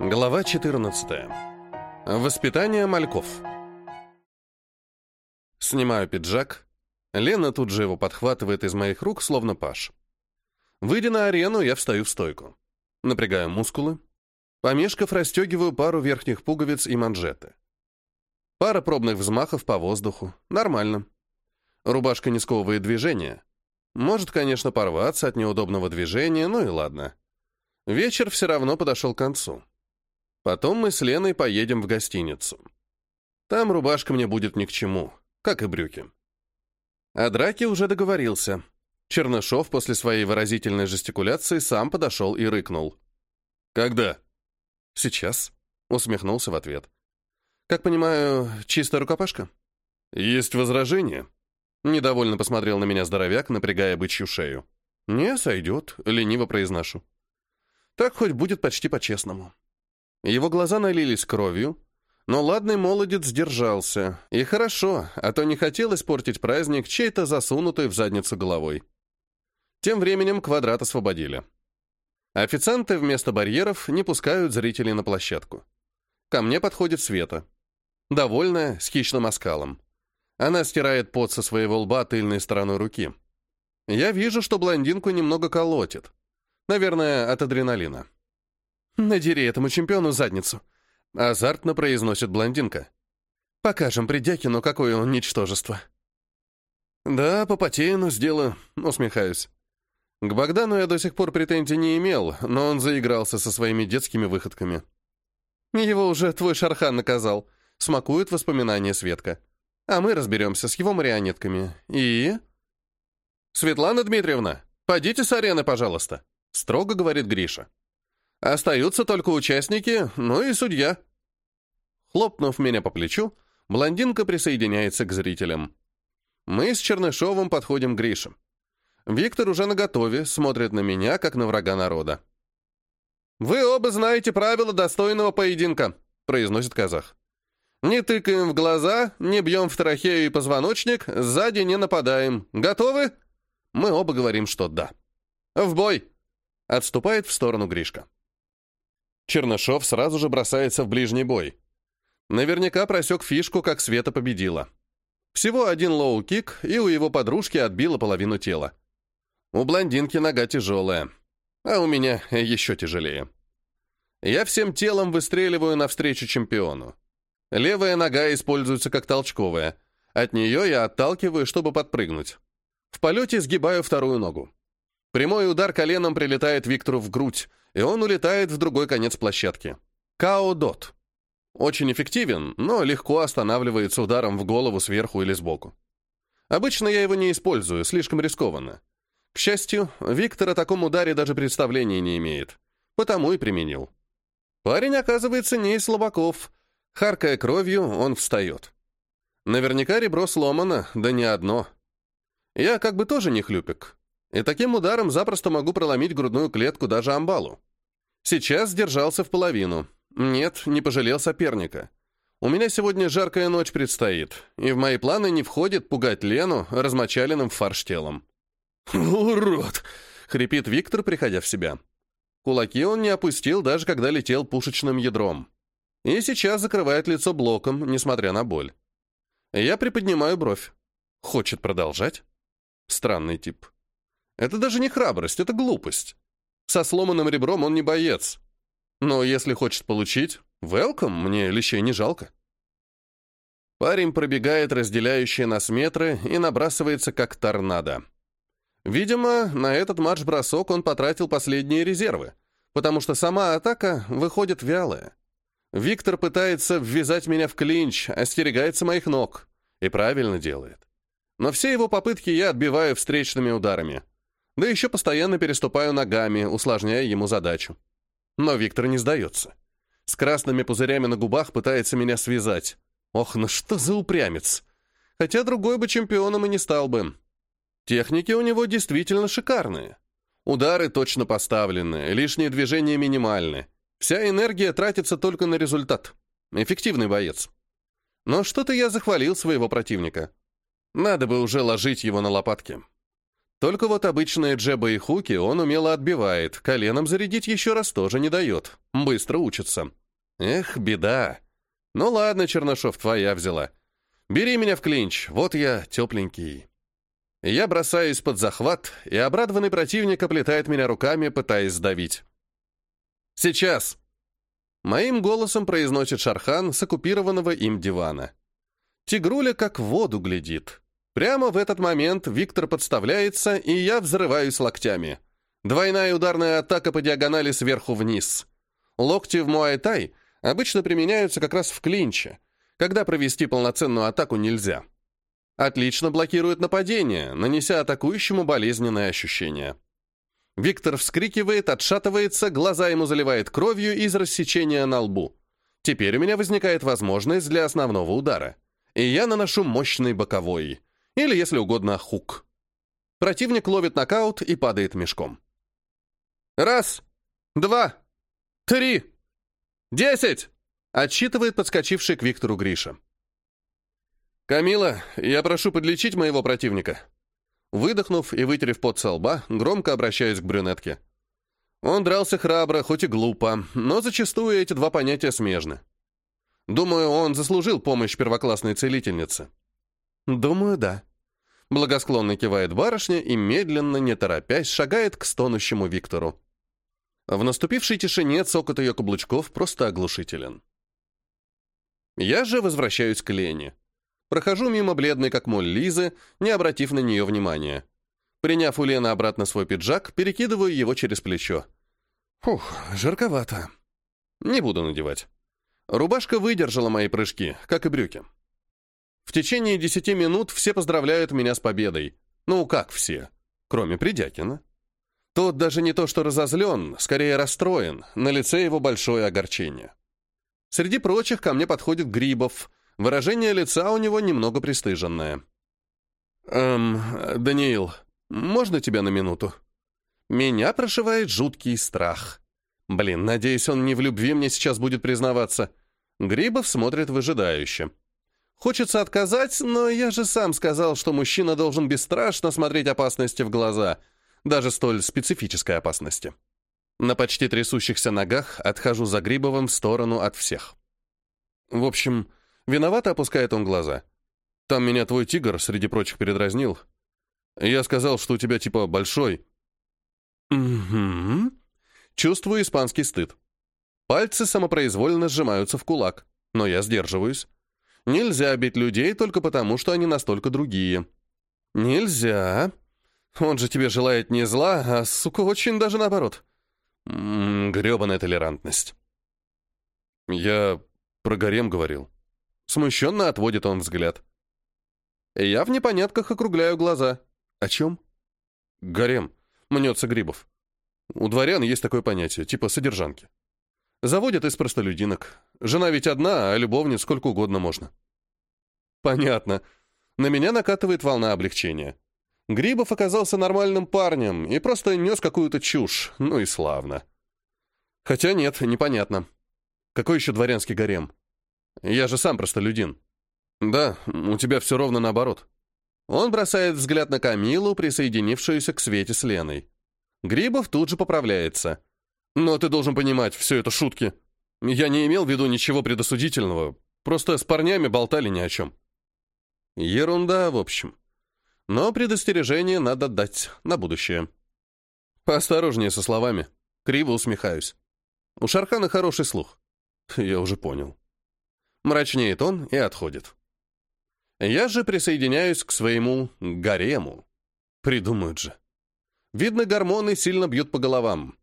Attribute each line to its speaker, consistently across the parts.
Speaker 1: Глава 14. Воспитание мальков. Снимаю пиджак. Лена тут же его подхватывает из моих рук, словно паш. Выйдя на арену, я встаю в стойку. Напрягаю мускулы. Помешков расстегиваю пару верхних пуговиц и манжеты. Пара пробных взмахов по воздуху. Нормально. Рубашка не сковывает движения. Может, конечно, порваться от неудобного движения, ну и ладно. Вечер все равно подошел к концу. Потом мы с Леной поедем в гостиницу. Там рубашка мне будет ни к чему, как и брюки. О драке уже договорился. Чернышов после своей выразительной жестикуляции сам подошел и рыкнул. «Когда?» «Сейчас», — усмехнулся в ответ. «Как понимаю, чистая рукопашка?» «Есть возражения?» Недовольно посмотрел на меня здоровяк, напрягая бычью шею. «Не, сойдет», — лениво произношу. «Так хоть будет почти по-честному». Его глаза налились кровью, но ладный молодец сдержался. И хорошо, а то не хотелось портить праздник чей-то засунутой в задницу головой. Тем временем квадрат освободили. Официанты вместо барьеров не пускают зрителей на площадку. Ко мне подходит Света. Довольная, с хищным оскалом. Она стирает пот со своего лба тыльной стороной руки. Я вижу, что блондинку немного колотит. Наверное, от адреналина. «Надери этому чемпиону задницу», — азартно произносит блондинка. «Покажем Придякину, какое он ничтожество». «Да, попотею, но сделаю», — усмехаюсь. К Богдану я до сих пор претензий не имел, но он заигрался со своими детскими выходками. «Его уже твой Шархан наказал», — смакует воспоминания Светка. «А мы разберемся с его марионетками. И...» «Светлана Дмитриевна, пойдите с арены, пожалуйста», — строго говорит Гриша. Остаются только участники, ну и судья. Хлопнув меня по плечу, блондинка присоединяется к зрителям. Мы с Чернышовым подходим к Грише. Виктор уже наготове, смотрит на меня, как на врага народа. «Вы оба знаете правила достойного поединка», — произносит казах. «Не тыкаем в глаза, не бьем в трахею и позвоночник, сзади не нападаем. Готовы?» Мы оба говорим, что да. «В бой!» — отступает в сторону Гришка. Чернышов сразу же бросается в ближний бой. Наверняка просек фишку, как Света победила. Всего один лоу-кик, и у его подружки отбила половину тела. У блондинки нога тяжелая, а у меня еще тяжелее. Я всем телом выстреливаю навстречу чемпиону. Левая нога используется как толчковая. От нее я отталкиваю, чтобы подпрыгнуть. В полете сгибаю вторую ногу. Прямой удар коленом прилетает Виктору в грудь, и он улетает в другой конец площадки. Као-дот. Очень эффективен, но легко останавливается ударом в голову сверху или сбоку. Обычно я его не использую, слишком рискованно. К счастью, Виктор о таком ударе даже представления не имеет. Потому и применил. Парень, оказывается, не из слабаков. Харкая кровью, он встает. Наверняка ребро сломано, да не одно. Я как бы тоже не хлюпик. И таким ударом запросто могу проломить грудную клетку даже амбалу. Сейчас сдержался в половину. Нет, не пожалел соперника. У меня сегодня жаркая ночь предстоит, и в мои планы не входит пугать Лену размочаленным фарш телом. «Урод!» — хрипит Виктор, приходя в себя. Кулаки он не опустил, даже когда летел пушечным ядром. И сейчас закрывает лицо блоком, несмотря на боль. Я приподнимаю бровь. Хочет продолжать? Странный тип. Это даже не храбрость, это глупость. Со сломанным ребром он не боец. Но если хочет получить, welcome, мне лещей не жалко. Парень пробегает разделяющие нас метры и набрасывается как торнадо. Видимо, на этот марш-бросок он потратил последние резервы, потому что сама атака выходит вялая. Виктор пытается ввязать меня в клинч, остерегается моих ног. И правильно делает. Но все его попытки я отбиваю встречными ударами. Да еще постоянно переступаю ногами, усложняя ему задачу. Но Виктор не сдается. С красными пузырями на губах пытается меня связать. Ох, ну что за упрямец! Хотя другой бы чемпионом и не стал бы. Техники у него действительно шикарные. Удары точно поставлены, лишние движения минимальны. Вся энергия тратится только на результат. Эффективный боец. Но что-то я захвалил своего противника. Надо бы уже ложить его на лопатки. Только вот обычные джебы и хуки он умело отбивает, коленом зарядить еще раз тоже не дает. Быстро учатся. Эх, беда. Ну ладно, Чернышов, твоя взяла. Бери меня в клинч, вот я тепленький. Я бросаюсь под захват, и обрадованный противник оплетает меня руками, пытаясь сдавить. «Сейчас!» Моим голосом произносит Шархан с оккупированного им дивана. Тигруля как в воду глядит. Прямо в этот момент Виктор подставляется, и я взрываюсь локтями. Двойная ударная атака по диагонали сверху вниз. Локти в муай-тай обычно применяются как раз в клинче, когда провести полноценную атаку нельзя. Отлично блокирует нападение, нанеся атакующему болезненное ощущение. Виктор вскрикивает, отшатывается, глаза ему заливает кровью из рассечения на лбу. Теперь у меня возникает возможность для основного удара. И я наношу мощный боковой. Или, если угодно, хук. Противник ловит нокаут и падает мешком. «Раз, два, три, десять!» отсчитывает подскочивший к Виктору Гриша. «Камила, я прошу подлечить моего противника». Выдохнув и вытерев пот со лба, громко обращаюсь к брюнетке. Он дрался храбро, хоть и глупо, но зачастую эти два понятия смежны. Думаю, он заслужил помощь первоклассной целительницы. Думаю, да. Благосклонно кивает барышня и медленно, не торопясь, шагает к стонущему Виктору. В наступившей тишине цокот ее каблучков просто оглушителен. Я же возвращаюсь к Лене. Прохожу мимо бледной, как моль Лизы, не обратив на нее внимания. Приняв у Лены обратно свой пиджак, перекидываю его через плечо. Фух, жарковато. Не буду надевать. Рубашка выдержала мои прыжки, как и брюки. В течение десяти минут все поздравляют меня с победой. Ну, как все? Кроме Придякина. Тот даже не то что разозлен, скорее расстроен, на лице его большое огорчение. Среди прочих ко мне подходит Грибов, Выражение лица у него немного пристыженное. «Эм, Даниил, можно тебя на минуту?» Меня прошивает жуткий страх. Блин, надеюсь, он не в любви мне сейчас будет признаваться. Грибов смотрит выжидающе. Хочется отказать, но я же сам сказал, что мужчина должен бесстрашно смотреть опасности в глаза, даже столь специфической опасности. На почти трясущихся ногах отхожу за Грибовым в сторону от всех. В общем, Виновато опускает он глаза. Там меня твой тигр, среди прочих, передразнил. Я сказал, что у тебя типа большой. Угу. Чувствую испанский стыд. Пальцы самопроизвольно сжимаются в кулак, но я сдерживаюсь. Нельзя бить людей только потому, что они настолько другие. Нельзя. Он же тебе желает не зла, а, сука, очень даже наоборот. М -м, грёбаная толерантность. Я про гарем говорил. Смущенно отводит он взгляд. Я в непонятках округляю глаза. О чем? Гарем. Мнется Грибов. У дворян есть такое понятие, типа содержанки. Заводят из простолюдинок. Жена ведь одна, а любовниц сколько угодно можно. Понятно. На меня накатывает волна облегчения. Грибов оказался нормальным парнем и просто нес какую-то чушь. Ну и славно. Хотя нет, непонятно. Какой еще дворянский гарем? Я же сам простолюдин. Да, у тебя все ровно наоборот. Он бросает взгляд на Камилу, присоединившуюся к Свете с Леной. Грибов тут же поправляется. Но ты должен понимать, все это шутки. Я не имел в виду ничего предосудительного. Просто с парнями болтали ни о чем. Ерунда, в общем. Но предостережение надо дать на будущее. Поосторожнее со словами. Криво усмехаюсь. У Шархана хороший слух. Я уже понял. Мрачнеет он и отходит. Я же присоединяюсь к своему гарему. Придумают же. Видно, гормоны сильно бьют по головам.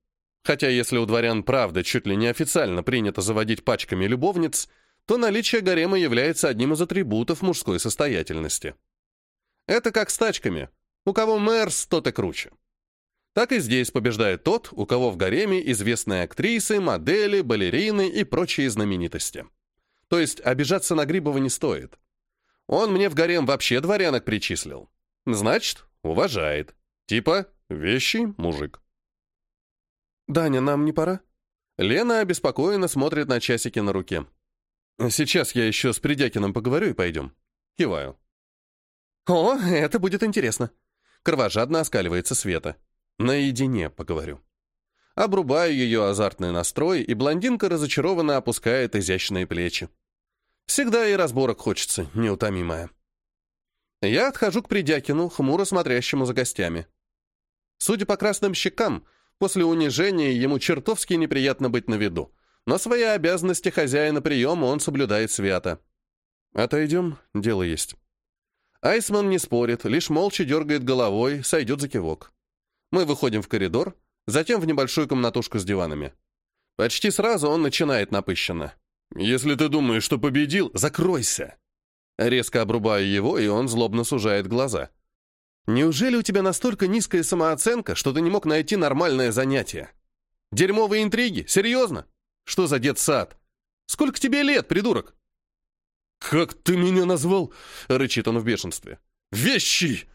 Speaker 1: Хотя если у дворян правда чуть ли не официально принято заводить пачками любовниц, то наличие гарема является одним из атрибутов мужской состоятельности. Это как с тачками. У кого мэрс, тот и круче. Так и здесь побеждает тот, у кого в гареме известные актрисы, модели, балерины и прочие знаменитости. То есть обижаться на Грибова не стоит. Он мне в гарем вообще дворянок причислил. Значит, уважает. Типа, вещий мужик. «Даня, нам не пора?» Лена обеспокоенно смотрит на часики на руке. «Сейчас я еще с Придякиным поговорю и пойдем». Киваю. «О, это будет интересно!» Кровожадно оскаливается Света. «Наедине поговорю». Обрубаю ее азартный настрой, и блондинка разочарованно опускает изящные плечи. Всегда и разборок хочется, неутомимая. Я отхожу к Придякину, хмуро смотрящему за гостями. Судя по красным щекам, после унижения ему чертовски неприятно быть на виду, но свои обязанности хозяина приема он соблюдает свято. Отойдем, дело есть. Айсман не спорит, лишь молча дергает головой, сойдет за кивок. Мы выходим в коридор, затем в небольшую комнатушку с диванами. Почти сразу он начинает напыщенно. «Если ты думаешь, что победил, закройся!» Резко обрубаю его, и он злобно сужает глаза. «Неужели у тебя настолько низкая самооценка, что ты не мог найти нормальное занятие? Дерьмовые интриги? Серьезно? Что за детсад? Сколько тебе лет, придурок?»
Speaker 2: «Как ты меня назвал?» — рычит он в бешенстве.
Speaker 1: «Вещи!»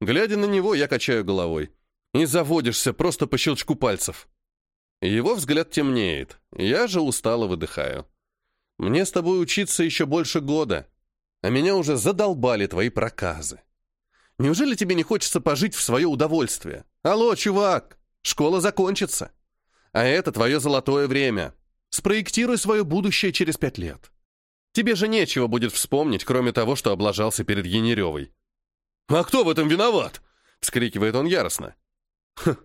Speaker 1: Глядя на него, я качаю головой. И заводишься просто по щелчку пальцев. Его взгляд темнеет. Я же устало выдыхаю. Мне с тобой учиться еще больше года, а меня уже задолбали твои проказы. Неужели тебе не хочется пожить в свое удовольствие? Алло, чувак, школа закончится. А это твое золотое время. Спроектируй свое будущее через пять лет. Тебе же нечего будет вспомнить, кроме того, что облажался перед Янеревой.
Speaker 2: «А кто в этом виноват?»
Speaker 1: — вскрикивает он яростно. Хм.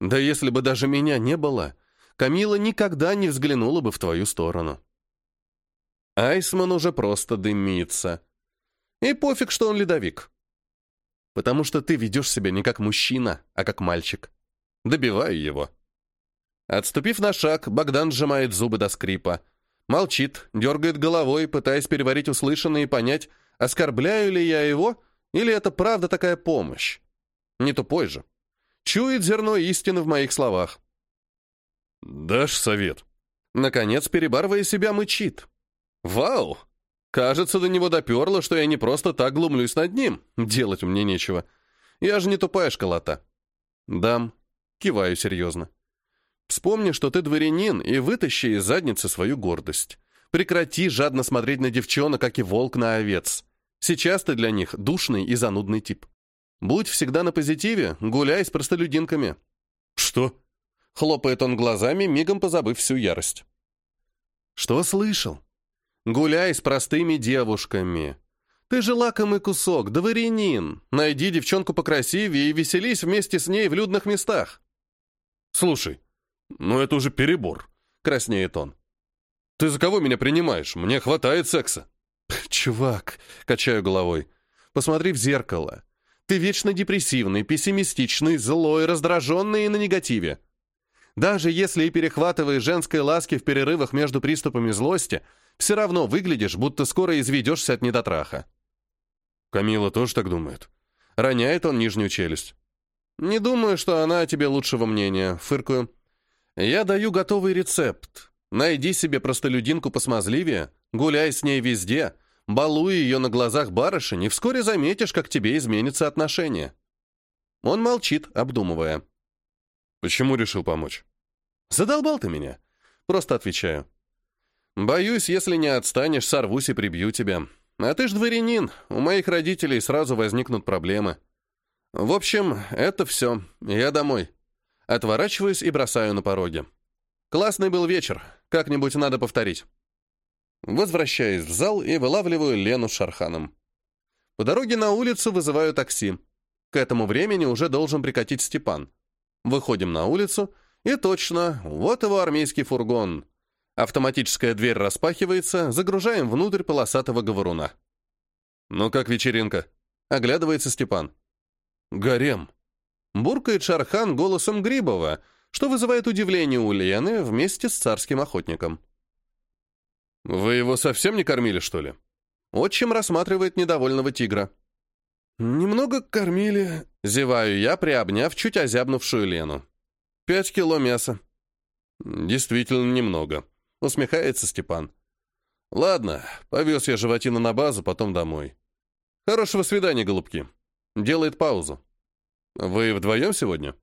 Speaker 1: Да если бы даже меня не было, Камила никогда не взглянула бы в твою сторону. Айсман уже просто дымится. И пофиг, что он ледовик. Потому что ты ведешь себя не как мужчина, а как мальчик. Добиваю его. Отступив на шаг, Богдан сжимает зубы до скрипа. Молчит, дергает головой, пытаясь переварить услышанное и понять, оскорбляю ли я его, или это правда такая помощь. Не тупой же. Чует зерно истины в моих словах.
Speaker 2: «Дашь совет?»
Speaker 1: Наконец, перебарывая себя, мычит. «Вау! Кажется, до него доперло, что я не просто так глумлюсь над ним. Делать мне нечего. Я же не тупая школота». «Дам». Киваю серьезно. «Вспомни, что ты дворянин, и вытащи из задницы свою гордость. Прекрати жадно смотреть на девчонок, как и волк на овец. Сейчас ты для них душный и занудный тип. Будь всегда на позитиве, гуляй с простолюдинками».
Speaker 2: «Что?»
Speaker 1: — хлопает он глазами, мигом позабыв всю ярость. «Что слышал? Гуляй с простыми девушками. Ты же лакомый кусок, дворянин. Найди девчонку покрасивее и веселись вместе с ней в людных местах».
Speaker 2: «Слушай, ну это уже перебор», — краснеет он. «Ты за кого меня принимаешь? Мне хватает секса».
Speaker 1: «Чувак», — качаю головой, — «посмотри в зеркало. Ты вечно депрессивный, пессимистичный, злой, раздраженный и на негативе. Даже если и перехватываешь женской ласки в перерывах между приступами злости, все равно выглядишь, будто скоро изведешься от недотраха.
Speaker 2: Камила тоже так думает.
Speaker 1: Роняет он нижнюю челюсть. Не думаю, что она о тебе лучшего мнения, фыркую. Я даю готовый рецепт. Найди себе простолюдинку посмазливее, гуляй с ней везде, балуй ее на глазах барышень, и вскоре заметишь, как тебе изменится отношение. Он молчит, обдумывая.
Speaker 2: Почему решил помочь?
Speaker 1: Задолбал ты меня. Просто отвечаю. Боюсь, если не отстанешь, сорвусь и прибью тебя. А ты ж дворянин, у моих родителей сразу возникнут проблемы. В общем, это все. Я домой. Отворачиваюсь и бросаю на пороге. Классный был вечер. Как-нибудь надо повторить. Возвращаюсь в зал и вылавливаю Лену с Шарханом. По дороге на улицу вызываю такси. К этому времени уже должен прикатить Степан. Выходим на улицу, и точно, вот его армейский фургон. Автоматическая дверь распахивается, загружаем внутрь полосатого говоруна. «Ну как вечеринка?» — оглядывается Степан. «Гарем!» — буркает Шархан голосом Грибова, что вызывает удивление у Лены вместе с царским охотником.
Speaker 2: «Вы его совсем не кормили, что ли?»
Speaker 1: Отчим рассматривает недовольного тигра.
Speaker 2: «Немного кормили», —
Speaker 1: зеваю я, приобняв чуть озябнувшую Лену. «Пять кило мяса».
Speaker 2: «Действительно немного», —
Speaker 1: усмехается Степан.
Speaker 2: «Ладно, повез я животину на базу, потом домой.
Speaker 1: Хорошего свидания, голубки». Делает паузу.
Speaker 2: «Вы вдвоем сегодня?»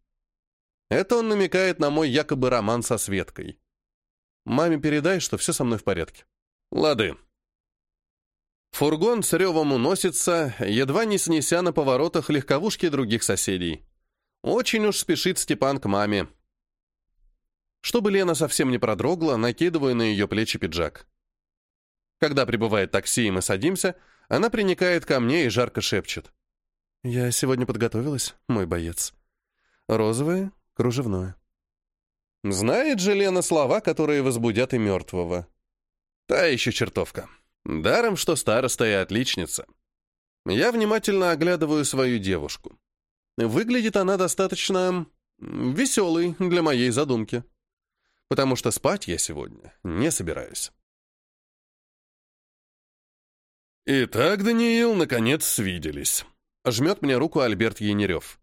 Speaker 1: Это он намекает на мой якобы роман со Светкой. Маме передай, что все со мной в порядке.
Speaker 2: Лады.
Speaker 1: Фургон с ревом уносится, едва не снеся на поворотах легковушки других соседей. Очень уж спешит Степан к маме. Чтобы Лена совсем не продрогла, накидываю на ее плечи пиджак. Когда прибывает такси, и мы садимся, она приникает ко мне и жарко шепчет. «Я сегодня подготовилась, мой боец. Розовое, кружевное». Знает же Лена слова, которые возбудят и мертвого. Та еще чертовка. Даром, что староста и отличница. Я внимательно оглядываю свою девушку. Выглядит она достаточно веселой для моей задумки. Потому что спать я сегодня не собираюсь.
Speaker 2: «Итак, Даниил, наконец свиделись», — жмет мне руку Альберт Янерев.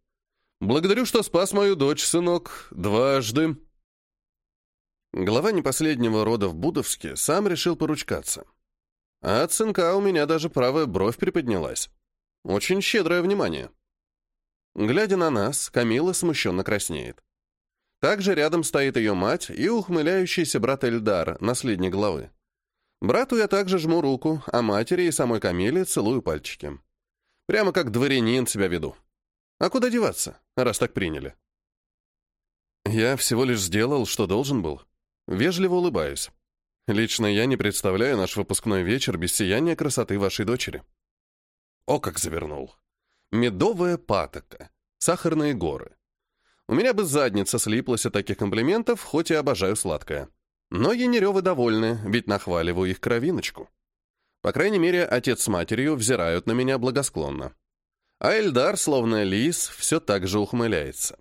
Speaker 2: «Благодарю, что спас мою дочь, сынок, дважды».
Speaker 1: Глава непоследнего рода в Будовске сам решил поручкаться. А от сынка у меня даже правая бровь приподнялась. Очень щедрое внимание. Глядя на нас, Камила смущенно краснеет. Также рядом стоит ее мать и ухмыляющийся брат Эльдар, наследник главы. Брату я также жму руку, а матери и самой Камиле целую пальчики. Прямо как дворянин себя веду. А куда деваться, раз так приняли? Я всего лишь сделал, что должен был. Вежливо улыбаюсь. Лично я не представляю наш выпускной вечер без сияния красоты вашей дочери. О, как завернул. Медовая патока, сахарные горы. У меня бы задница слиплась от таких комплиментов, хоть и обожаю сладкое. Но Янеревы довольны, ведь нахваливаю их кровиночку. По крайней мере, отец с матерью взирают на меня благосклонно. А Эльдар, словно лис, все так же ухмыляется.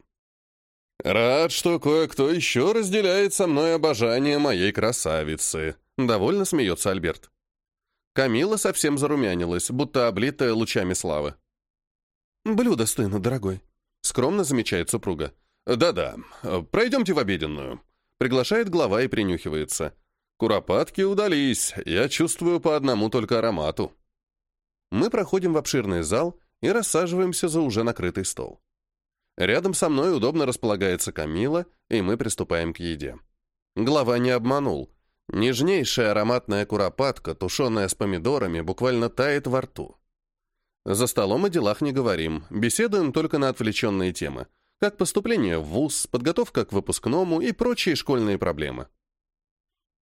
Speaker 1: «Рад, что кое-кто еще разделяет со мной обожание моей красавицы», — довольно смеется Альберт. Камила совсем зарумянилась, будто облитая лучами славы. «Блюдо стынут, дорогой», — скромно замечает супруга. «Да-да, пройдемте в обеденную», Приглашает глава и принюхивается. Куропатки удались, я чувствую по одному только аромату. Мы проходим в обширный зал и рассаживаемся за уже накрытый стол. Рядом со мной удобно располагается Камила, и мы приступаем к еде. Глава не обманул. Нежнейшая ароматная куропатка, тушеная с помидорами, буквально тает во рту. За столом о делах не говорим, беседуем только на отвлеченные темы как поступление в ВУЗ, подготовка к выпускному и прочие школьные проблемы.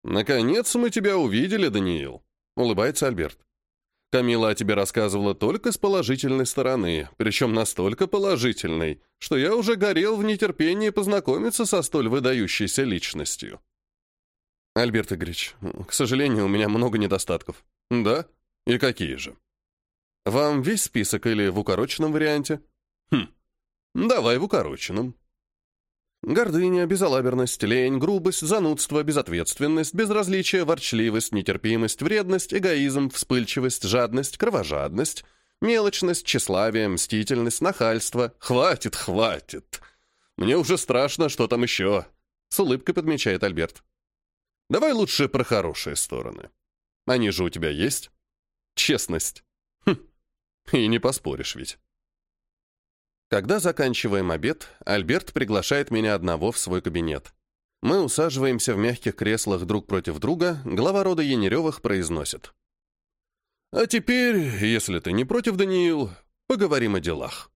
Speaker 1: «Наконец мы тебя увидели, Даниил», — улыбается Альберт. «Камила о тебе рассказывала только с положительной стороны, причем настолько положительной, что я уже горел в нетерпении познакомиться со столь выдающейся личностью». «Альберт Игоревич, к сожалению, у меня много недостатков». «Да? И какие же?» «Вам весь список или в укороченном варианте?» «Хм, Давай в укороченном. Гордыня, безалаберность, лень, грубость, занудство, безответственность, безразличие, ворчливость, нетерпимость, вредность, эгоизм, вспыльчивость, жадность, кровожадность, мелочность, тщеславие, мстительность, нахальство. Хватит, хватит. Мне уже страшно, что там еще. С улыбкой подмечает Альберт. Давай лучше про хорошие стороны. Они же у тебя есть. Честность. И не поспоришь ведь. Когда заканчиваем обед, Альберт приглашает меня одного в свой кабинет. Мы усаживаемся в мягких креслах друг против друга, глава рода Янеревых произносит. «А теперь, если ты не против, Даниил, поговорим о делах».